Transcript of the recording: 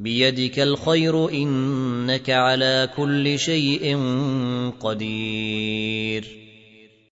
بيدك الخير إنك على كل شيء قدير.